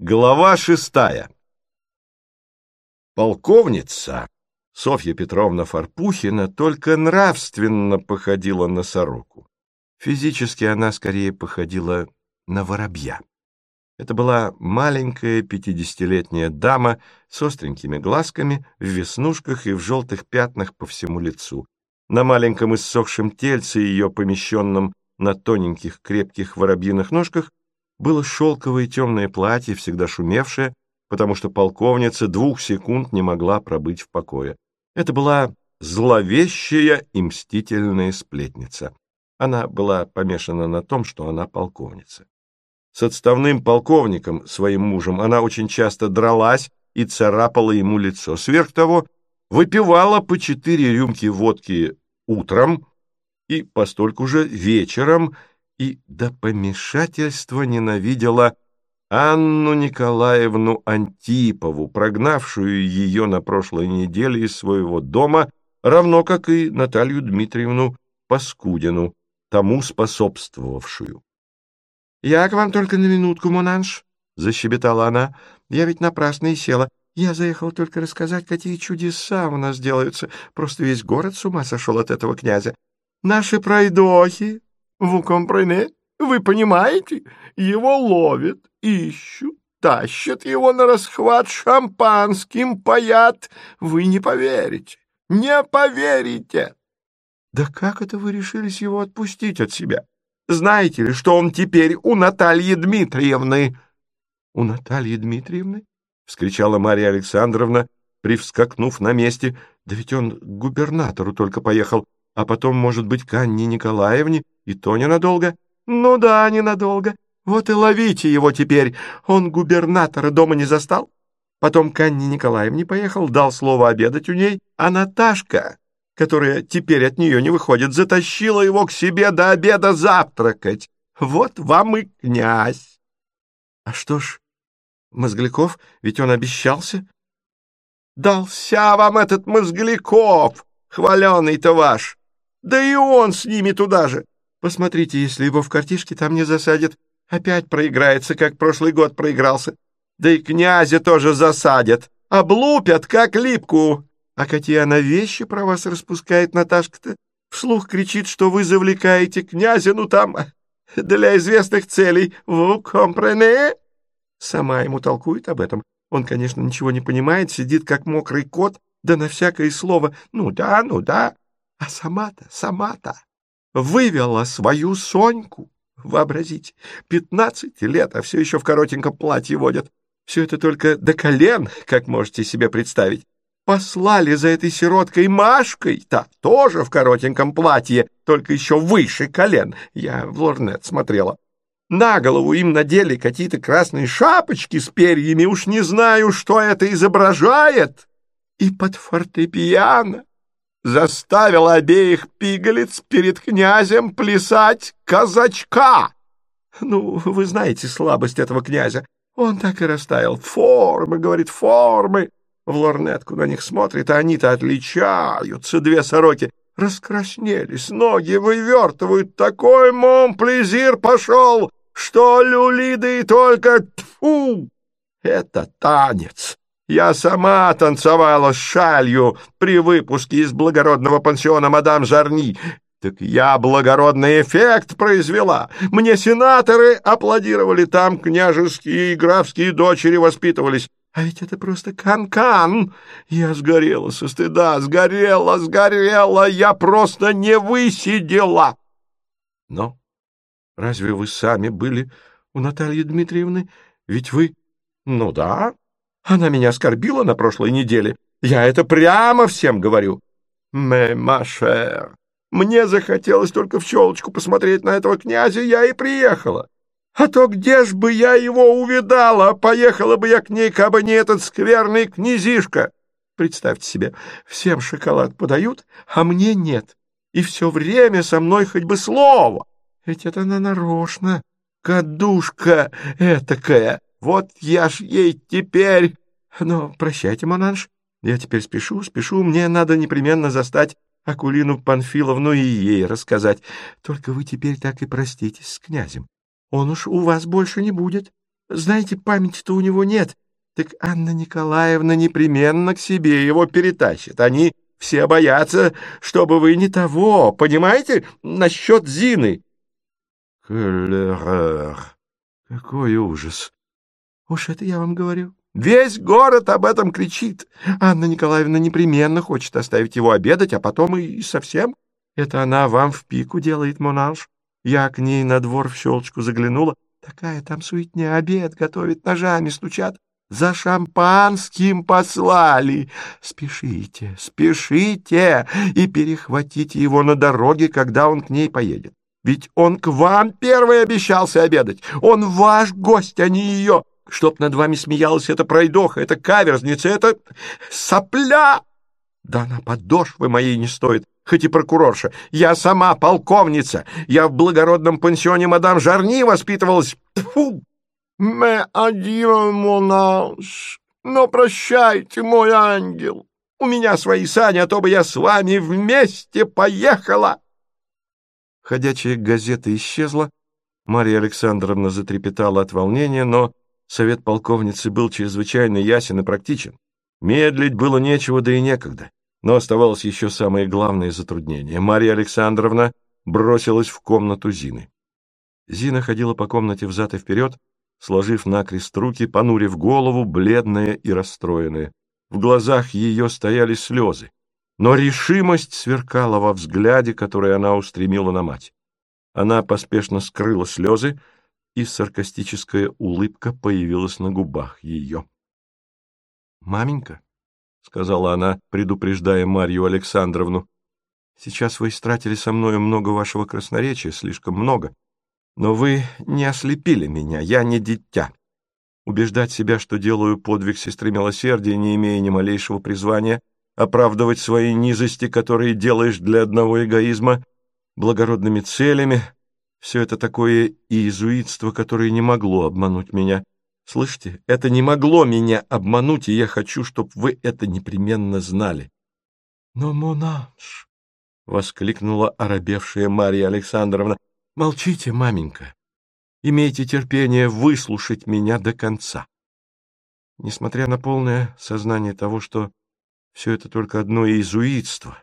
Глава шестая. Полковница Софья Петровна Фарпухина только нравственно походила на сороку. Физически она скорее походила на воробья. Это была маленькая пятидесятилетняя дама с остренькими глазками, в веснушках и в желтых пятнах по всему лицу. На маленьком иссохшем тельце ее, помещенном на тоненьких крепких воробьиных ножках, было шелковое темное платье, всегда шумевшее, потому что полковница двух секунд не могла пробыть в покое. Это была зловещая и мстительная сплетница. Она была помешана на том, что она полковница. С отставным полковником, своим мужем, она очень часто дралась и царапала ему лицо. Сверх того, выпивала по четыре рюмки водки утром и постольку же вечером, и до помешательства ненавидела Анну Николаевну Антипову, прогнавшую ее на прошлой неделе из своего дома, равно как и Наталью Дмитриевну Паскудину, тому способствовавшую. — Я к вам только на минутку, Монанж, — защебетала она. — Я ведь напрасно и села. Я заехала только рассказать, какие чудеса у нас делаются. Просто весь город с ума сошел от этого князя. Наши пройдохи, Vous comprenez? Вы понимаете? Его ловят, ищут, тащат его на расхват шампанским, паят. Вы не поверите, не поверите. Да как это вы решились его отпустить от себя? Знаете ли, что он теперь у Натальи Дмитриевны? — У Натальи Дмитриевны? — вскричала Марья Александровна, привскакнув на месте. — Да ведь он к губернатору только поехал, а потом, может быть, к Анне Николаевне, и то ненадолго. Ну да, ненадолго. Вот и ловите его теперь. Он губернатора дома не застал. Потом к Анне Николаевне поехал, дал слово обедать у ней, а Наташка, которая теперь от нее не выходит, затащила его к себе до обеда завтракать. Вот вам и князь. А что ж, Мозгляков, ведь он обещался. Дался вам этот Мозгляков, хваленый-то ваш. Да и он с ними туда же. Посмотрите, если его в картишке там не засадят, опять проиграется, как прошлый год проигрался. Да и князя тоже засадят, облупят, как липку. А какие она вещи про вас распускает Наташка-то? Вслух кричит, что вы завлекаете князя, ну там, для известных целей. Вы компрене? Сама ему толкует об этом. Он, конечно, ничего не понимает, сидит как мокрый кот, да на всякое слово «ну да, ну да». А сама-то, сама-то вывела свою Соньку. Вообразите, пятнадцать лет, а все еще в коротеньком платье водят. Все это только до колен, как можете себе представить. Послали за этой сироткой Машкой, та тоже в коротеньком платье, только еще выше колен. Я в лорнет смотрела. На голову им надели какие-то красные шапочки с перьями, уж не знаю, что это изображает. И под фортепиано заставил обеих пигалиц перед князем плясать казачка. Ну, вы знаете слабость этого князя. Он так и растаял. Формы, говорит, формы. В лорнетку на них смотрит, а они-то отличаются, две сороки. Раскраснелись, ноги вывертывают. Такой момплезир пошел, что люлиды только тьфу! Это танец. Я сама танцевала с шалью при выпуске из благородного пансиона мадам Жарни. Так я благородный эффект произвела. Мне сенаторы аплодировали, там княжеские и графские дочери воспитывались. А ведь это просто кан-кан. Я сгорела со стыда, сгорела, сгорела, я просто не высидела. Но разве вы сами были у Натальи Дмитриевны? Ведь вы... Ну да, она меня оскорбила на прошлой неделе. Я это прямо всем говорю. Мэ, мне захотелось только в щелочку посмотреть на этого князя, я и приехала. А то где ж бы я его увидала? Поехала бы я к ней, кабы не этот скверный князишка. Представьте себе, всем шоколад подают, а мне нет. И все время со мной хоть бы слово. Ведь это она нарочно. Кадушка этакая. Вот я ж ей теперь... Но прощайте, Монанж, я теперь спешу, спешу, мне надо непременно застать Акулину Панфиловну и ей рассказать. Только вы теперь так и проститесь с князем. Он уж у вас больше не будет. Знаете, памяти-то у него нет. Так Анна Николаевна непременно к себе его перетащит. Они все боятся, чтобы вы не того, понимаете, насчет Зины. Клерер, какой ужас! Уж это я вам говорю. Весь город об этом кричит. Анна Николаевна непременно хочет оставить его обедать, а потом и совсем. Это она вам в пику делает, Монанж. Я к ней на двор в щелочку заглянула. Такая там суетня, обед готовит, ножами стучат. За шампанским послали. Спешите, спешите и перехватите его на дороге, когда он к ней поедет. Ведь он к вам первый обещался обедать. Он ваш гость, а не ее. Чтоб над вами смеялась эта пройдоха, эта каверзница, эта сопля. Да она подошвы моей не стоит, хоть и прокурорша. Я сама полковница. Я в благородном пансионе мадам Жарни воспитывалась. Фу! «Ме адьё, монаш! Но прощайте, мой ангел! У меня свои сани, а то бы я с вами вместе поехала!» Ходячая газета исчезла. Марья Александровна затрепетала от волнения, но совет полковницы был чрезвычайно ясен и практичен. Медлить было нечего, да и некогда. Но оставалось еще самое главное затруднение. Марья Александровна бросилась в комнату Зины. Зина ходила по комнате взад и вперед, сложив накрест руки, понурив голову, бледная и расстроенная. В глазах ее стояли слезы, но решимость сверкала во взгляде, который она устремила на мать. Она поспешно скрыла слезы, и саркастическая улыбка появилась на губах ее. «Маменька», — сказала она, предупреждая Марью Александровну, — «сейчас вы истратили со мною много вашего красноречия, слишком много. Но вы не ослепили меня, я не дитя. Убеждать себя, что делаю подвиг сестры милосердия, не имея ни малейшего призвания, оправдывать свои низости, которые делаешь для одного эгоизма, благородными целями — все это такое иезуитство, которое не могло обмануть меня. Слышите, это не могло меня обмануть, и я хочу, чтобы вы это непременно знали. — Но, Монанж! — воскликнула оробевшая Марья Александровна. Молчите, маменька. Имейте терпение выслушать меня до конца. Несмотря на полное сознание того, что все это только одно иезуитство,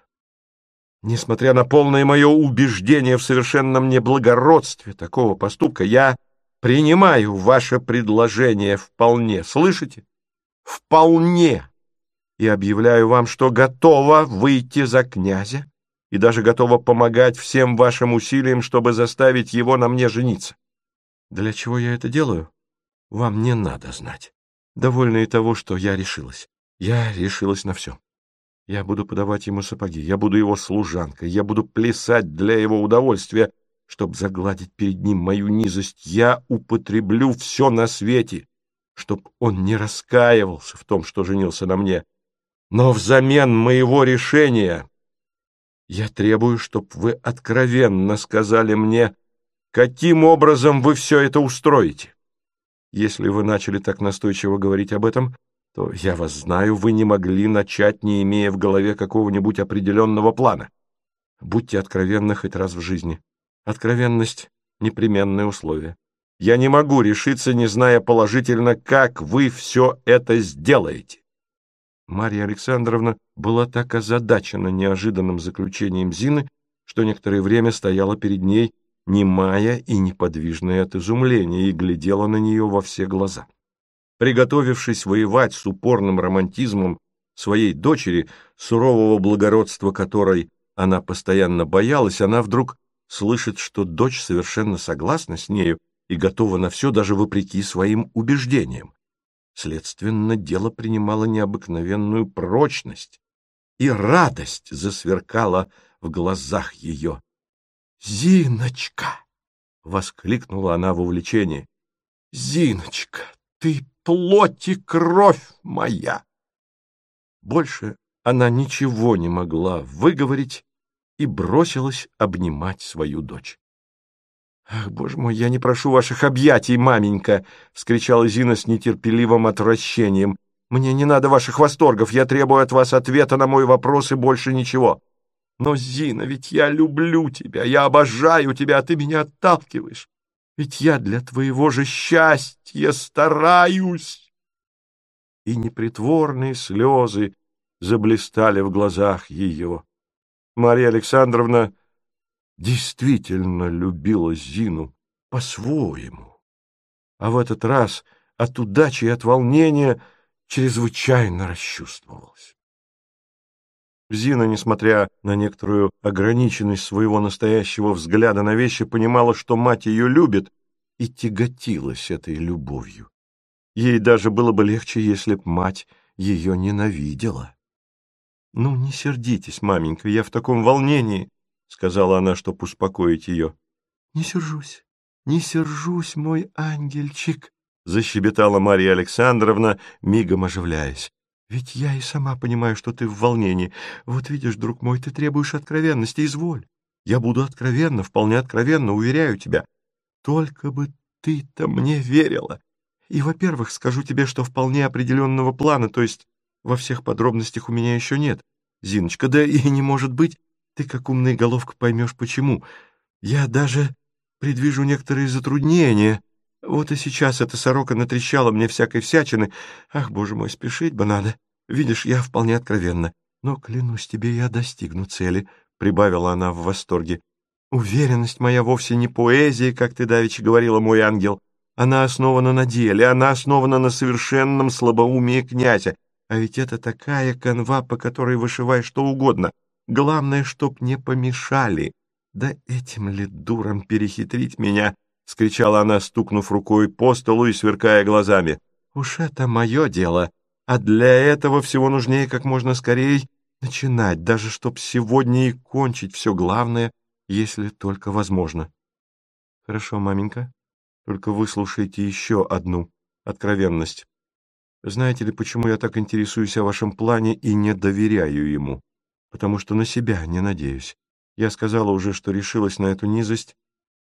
несмотря на полное мое убеждение в совершенном неблагородстве такого поступка, я принимаю ваше предложение вполне, слышите? Вполне! И объявляю вам, что готова выйти за князя и даже готова помогать всем вашим усилиям, чтобы заставить его на мне жениться. Для чего я это делаю? Вам не надо знать. Довольно и того, что я решилась. Я решилась на все. Я буду подавать ему сапоги, я буду его служанкой, я буду плясать для его удовольствия, чтобы загладить перед ним мою низость. Я употреблю все на свете, чтоб он не раскаивался в том, что женился на мне. Но взамен моего решения я требую, чтобы вы откровенно сказали мне, каким образом вы все это устроите. Если вы начали так настойчиво говорить об этом, то, я вас знаю, вы не могли начать, не имея в голове какого-нибудь определенного плана. Будьте откровенны хоть раз в жизни. Откровенность — непременное условие. Я не могу решиться, не зная положительно, как вы все это сделаете. Марья Александровна была так озадачена неожиданным заключением Зины, что некоторое время стояла перед ней, немая и неподвижная от изумления, и глядела на нее во все глаза. Приготовившись воевать с упорным романтизмом своей дочери, сурового благородства которой она постоянно боялась, она вдруг слышит, что дочь совершенно согласна с нею и готова на все даже вопреки своим убеждениям. Следственно, дело принимало необыкновенную прочность, и радость засверкала в глазах ее. «Зиночка!» — воскликнула она в увлечении. «Зиночка, ты плоть и кровь моя!» Больше она ничего не могла выговорить и бросилась обнимать свою дочь. «Ах, боже мой, я не прошу ваших объятий, маменька!» — вскричала Зина с нетерпеливым отвращением. «Мне не надо ваших восторгов, я требую от вас ответа на мой вопрос и больше ничего. Но, Зина, ведь я люблю тебя, я обожаю тебя, а ты меня отталкиваешь. Ведь я для твоего же счастья стараюсь. И непритворные слезы заблистали в глазах ее. Марья Александровна действительно любила Зину по-своему. А в этот раз от удачи и от волнения чрезвычайно расчувствовалась. Зина, несмотря на некоторую ограниченность своего настоящего взгляда на вещи, понимала, что мать ее любит, и тяготилась этой любовью. Ей даже было бы легче, если б мать ее ненавидела. — Ну, не сердитесь, маменька, я в таком волнении, — сказала она, чтоб успокоить ее. — Не сержусь, не сержусь, мой ангельчик, — защебетала Марья Александровна, мигом оживляясь. — Ведь я и сама понимаю, что ты в волнении. Вот видишь, друг мой, ты требуешь откровенности, изволь. Я буду откровенно, вполне откровенно, уверяю тебя. Только бы ты-то мне верила. И, во-первых, скажу тебе, что вполне определенного плана, то есть во всех подробностях у меня еще нет. Зиночка, да и не может быть. Ты, как умная головка, поймешь, почему. Я даже предвижу некоторые затруднения. Вот и сейчас эта сорока натрещала мне всякой всячины. Ах, боже мой, спешить бы надо. Видишь, я вполне откровенна. Но, клянусь тебе, я достигну цели, — прибавила она в восторге. Уверенность моя вовсе не поэзия, как ты давеча говорила, мой ангел. Она основана на деле, она основана на совершенном слабоумии князя. А ведь это такая канва, по которой вышивай что угодно. Главное, чтоб не помешали. Да этим ли дуром перехитрить меня? — скричала она, стукнув рукой по столу и сверкая глазами. «Уж это мое дело, а для этого всего нужнее как можно скорее начинать, даже чтоб сегодня и кончить все главное, если только возможно». «Хорошо, маменька, только выслушайте еще одну откровенность. Знаете ли, почему я так интересуюсь о вашем плане и не доверяю ему? Потому что на себя не надеюсь. Я сказала уже, что решилась на эту низость,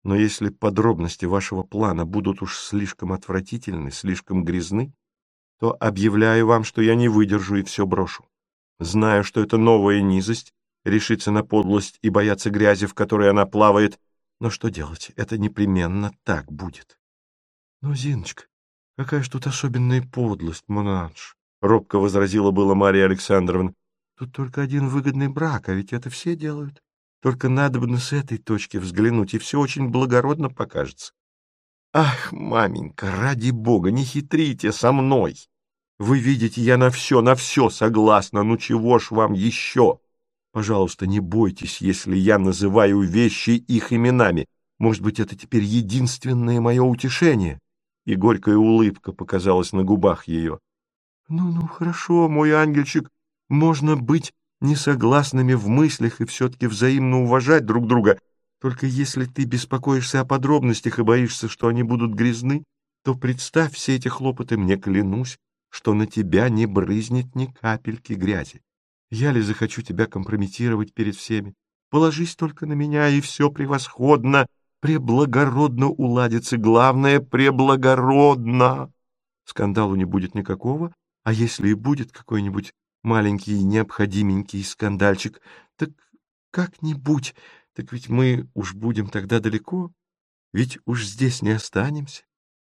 но если подробности вашего плана будут уж слишком отвратительны, слишком грязны, то объявляю вам, что я не выдержу и все брошу. Знаю, что это новая низость, решиться на подлость и бояться грязи, в которой она плавает, но что делать, это непременно так будет. Но, Зиночка, Какая ж тут особенная подлость, Монанж? Робко возразила была Мария Александровна. Тут только один выгодный брак, а ведь это все делают. Только надо бы с этой точки взглянуть, и все очень благородно покажется. Ах, маменька, ради бога, не хитрите со мной. Вы видите, я на все, на все согласна, ну чего ж вам еще? Пожалуйста, не бойтесь, если я называю вещи их именами. Может быть, это теперь единственное мое утешение и горькая улыбка показалась на губах ее. «Ну, ну, хорошо, мой ангельчик, можно быть несогласными в мыслях и все-таки взаимно уважать друг друга. Только если ты беспокоишься о подробностях и боишься, что они будут грязны, то представь все эти хлопоты, мне клянусь, что на тебя не брызнет ни капельки грязи. Я ли захочу тебя компрометировать перед всеми? Положись только на меня, и все превосходно преблагородно уладится, главное — преблагородно. Скандалу не будет никакого, а если и будет какой-нибудь маленький необходименький скандальчик, так как-нибудь, так ведь мы уж будем тогда далеко, ведь уж здесь не останемся.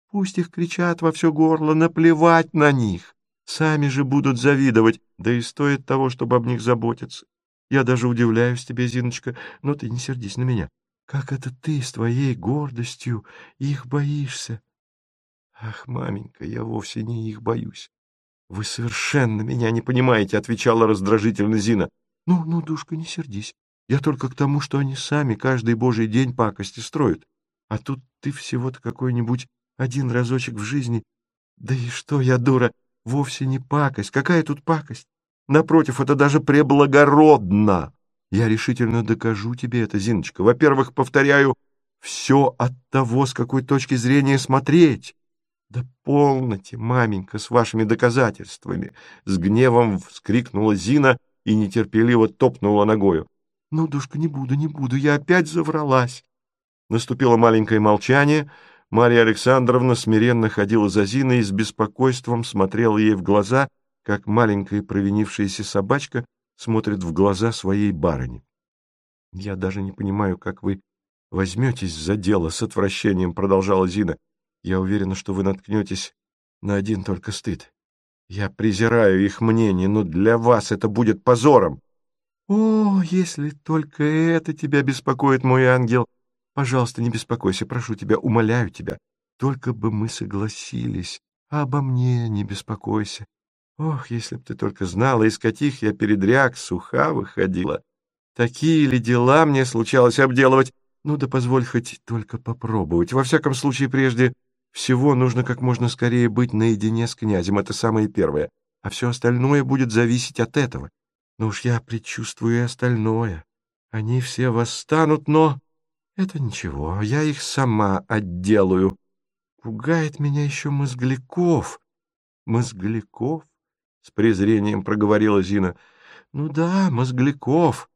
Пусть их кричат во все горло, наплевать на них. Сами же будут завидовать, да и стоит того, чтобы об них заботиться. Я даже удивляюсь тебе, Зиночка, но ты не сердись на меня. Как это ты с твоей гордостью их боишься? Ах, маменька, я вовсе не их боюсь. Вы совершенно меня не понимаете, отвечала раздражительно Зина. Ну, ну, душка, не сердись. Я только к тому, что они сами каждый божий день пакости строят. А тут ты всего-то какой-нибудь один разочек в жизни. Да и что я, дура, вовсе не пакость. Какая тут пакость? Напротив, это даже преблагородно. Я решительно докажу тебе это, Зиночка. Во-первых, повторяю, все от того, с какой точки зрения смотреть. Да полноте, маменька, с вашими доказательствами! С гневом вскрикнула Зина и нетерпеливо топнула ногою. Ну, душка, не буду, не буду, я опять завралась. Наступило маленькое молчание. Марья Александровна смиренно ходила за Зиной и с беспокойством смотрела ей в глаза, как маленькая провинившаяся собачка смотрит в глаза своей барыни. Я даже не понимаю, как вы возьметесь за дело с отвращением, продолжала Зина, я уверена, что вы наткнетесь на один только стыд. Я презираю их мнение, но для вас это будет позором. О, если только это тебя беспокоит, мой ангел! Пожалуйста, не беспокойся, прошу тебя, умоляю тебя. Только бы мы согласились, а обо мне не беспокойся. Ох, если б ты только знала, из каких я передряг суха выходила. Такие ли дела мне случалось обделывать? Ну да позволь хоть только попробовать. Во всяком случае, прежде всего нужно как можно скорее быть наедине с князем, это самое первое, а все остальное будет зависеть от этого. Но уж я предчувствую и остальное. Они все восстанут, но... Это ничего, я их сама отделаю. Пугает меня еще Мозгляков. Мозгляков? С презрением проговорила Зина. Ну да, Мозгляков.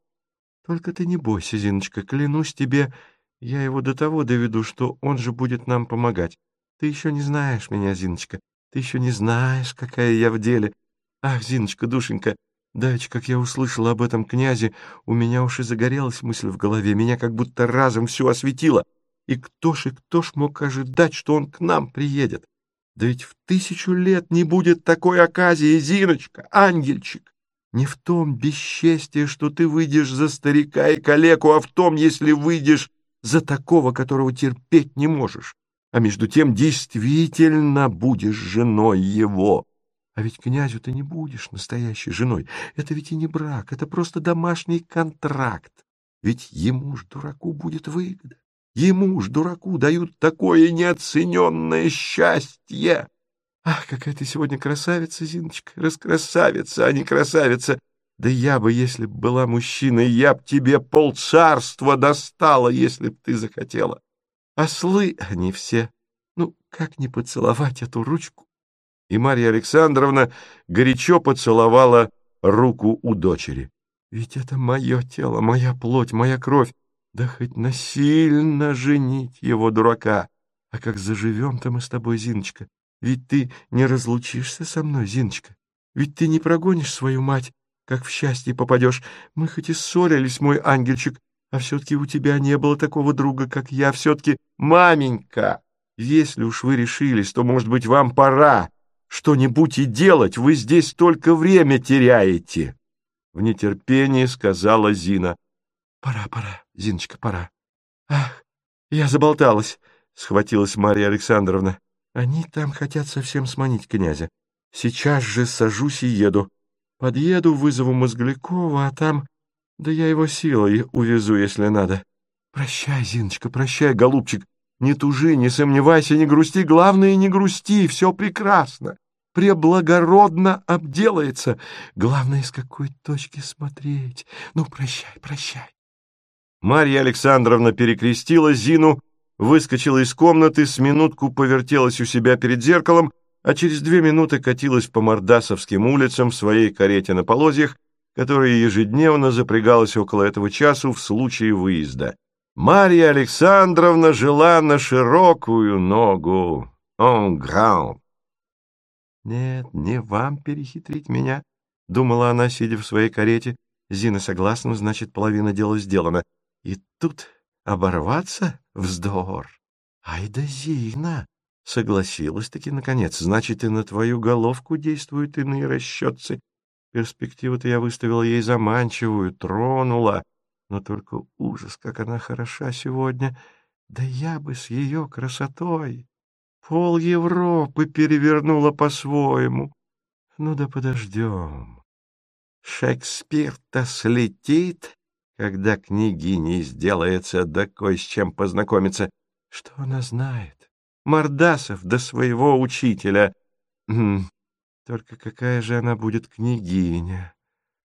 Только ты не бойся, Зиночка, клянусь тебе, я его до того доведу, что он же будет нам помогать. Ты еще не знаешь меня, Зиночка, ты еще не знаешь, какая я в деле. Ах, Зиночка, душенька, давеча, как я услышала об этом князе, у меня уж и загорелась мысль в голове, меня как будто разом все осветило. И кто ж и кто ж мог ожидать, что он к нам приедет? Да ведь в тысячу лет не будет такой оказии, Зиночка, ангельчик. Не в том бесчестие, что ты выйдешь за старика и калеку, а в том, если выйдешь за такого, которого терпеть не можешь а между тем действительно будешь женой его. А ведь князю ты не будешь настоящей женой. Это ведь и не брак, это просто домашний контракт. Ведь ему ж, дураку, будет выгода. Ему ж, дураку, дают такое неоцененное счастье. Ах, какая ты сегодня красавица, Зиночка, раскрасавица, а не красавица. Да я бы, если б была мужчиной, я б тебе полцарства достала, если б ты захотела. Ослы они все. Ну, как не поцеловать эту ручку? И Марья Александровна горячо поцеловала руку у дочери. Ведь это мое тело, моя плоть, моя кровь. Да хоть насильно женить его, дурака. А как заживем-то мы с тобой, Зиночка? Ведь ты не разлучишься со мной, Зиночка. Ведь ты не прогонишь свою мать, как в счастье попадешь. Мы хоть и ссорились, мой ангельчик, а все-таки у тебя не было такого друга, как я. Все-таки, маменька, если уж вы решились, то, может быть, вам пора что-нибудь и делать. Вы здесь только время теряете. В нетерпении сказала Зина. Пора, пора, Зиночка, пора. Ах, я заболталась, схватилась Марья Александровна. Они там хотят совсем сманить князя. Сейчас же сажусь и еду. Подъеду, вызову Мозглякова, а там да я его силой увезу, если надо. Прощай, Зиночка, прощай, голубчик. Не тужи, не сомневайся, не грусти. Главное, не грусти, все прекрасно. Преблагородно обделается. Главное, с какой точки смотреть. Ну, прощай, прощай. Марья Александровна перекрестила Зину, выскочила из комнаты, с минутку повертелась у себя перед зеркалом, а через две минуты катилась по Мордасовским улицам в своей карете на полозьях которая ежедневно запрягалась около этого часу в случае выезда. Марья Александровна жила на широкую ногу. Он гран. «Нет, не вам перехитрить меня», — думала она, сидя в своей карете. Зина согласна, значит, половина дела сделана. И тут оборваться — вздор. Ай да Зина! Согласилась-таки, наконец. Значит, и на твою головку действуют иные расчетцы. Перспективу-то я выставила ей заманчивую, тронула. Но только ужас, как она хороша сегодня. Да я бы с ее красотой пол Европы перевернула по-своему. Ну да подождем. Шекспир-то слетит, когда княгиней сделается, да кое с чем познакомиться. Что она знает? Мордасов до своего учителя. Только какая же она будет княгиня?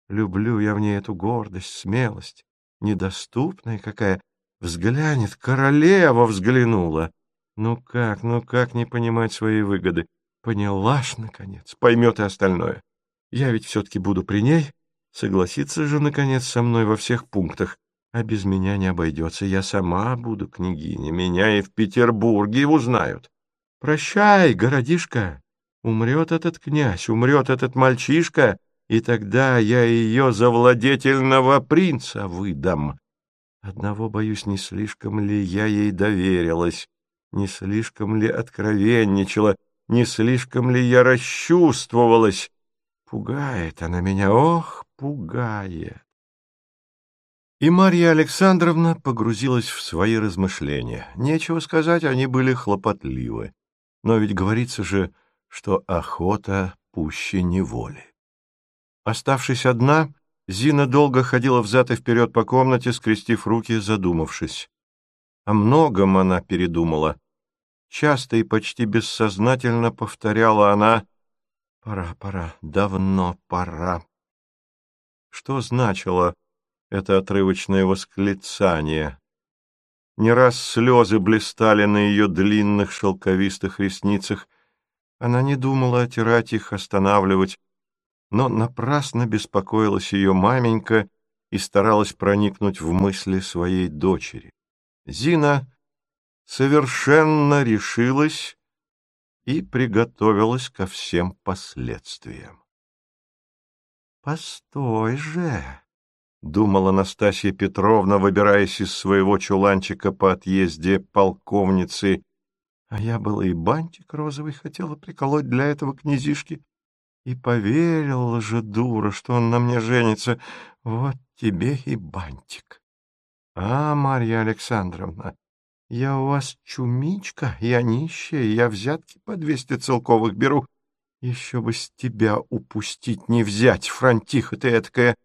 Люблю я в ней эту гордость, смелость, недоступная какая. Взглянет, королева взглянула. Ну как, ну как не понимать своей выгоды? Поняла ж, наконец, поймет и остальное. Я ведь все-таки буду при ней, согласится же, наконец, со мной во всех пунктах. А без меня не обойдется, я сама буду княгиня, меня и в Петербурге узнают. Прощай, городишко, Умрет этот князь, умрет этот мальчишка, и тогда я ее за владетельного принца выдам. Одного, боюсь, не слишком ли я ей доверилась, не слишком ли откровенничала, не слишком ли я расчувствовалась. Пугает она меня, ох, пугает. И Марья Александровна погрузилась в свои размышления. Нечего сказать, они были хлопотливы. Но ведь говорится же, что охота пуще неволи. Оставшись одна, Зина долго ходила взад и вперед по комнате, скрестив руки, задумавшись. О многом она передумала. Часто и почти бессознательно повторяла она «Пора, пора, давно пора». Что значило это отрывочное восклицание? Не раз слезы блистали на ее длинных шелковистых ресницах. Она не думала отирать их, останавливать, но напрасно беспокоилась ее маменька и старалась проникнуть в мысли своей дочери. Зина совершенно решилась и приготовилась ко всем последствиям. «Постой же!» — думала Настасья Петровна, выбираясь из своего чуланчика по отъезде полковницы. А я была и бантик розовый хотела приколоть для этого князишки. И поверила же, дура, что он на мне женится. Вот тебе и бантик. А, Марья Александровна, я у вас чумичка, я нищая, я взятки по двести целковых беру. Еще бы с тебя упустить не взять, франтиха ты эткая.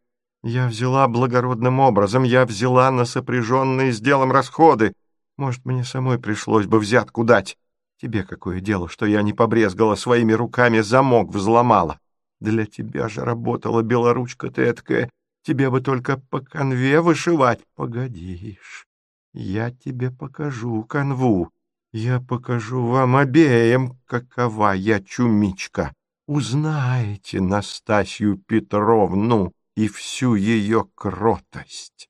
Я взяла благородным образом, я взяла на сопряженные с делом расходы. Может, мне самой пришлось бы взятку дать. Тебе какое дело, что я не побрезгала своими руками, замок взломала. Для тебя же работала белоручка ты эткая. Тебе бы только по конве вышивать. Погодишь, я тебе покажу канву. Я покажу вам обеим, какова я чумичка. Узнаете Настасью Петровну и всю ее кротость.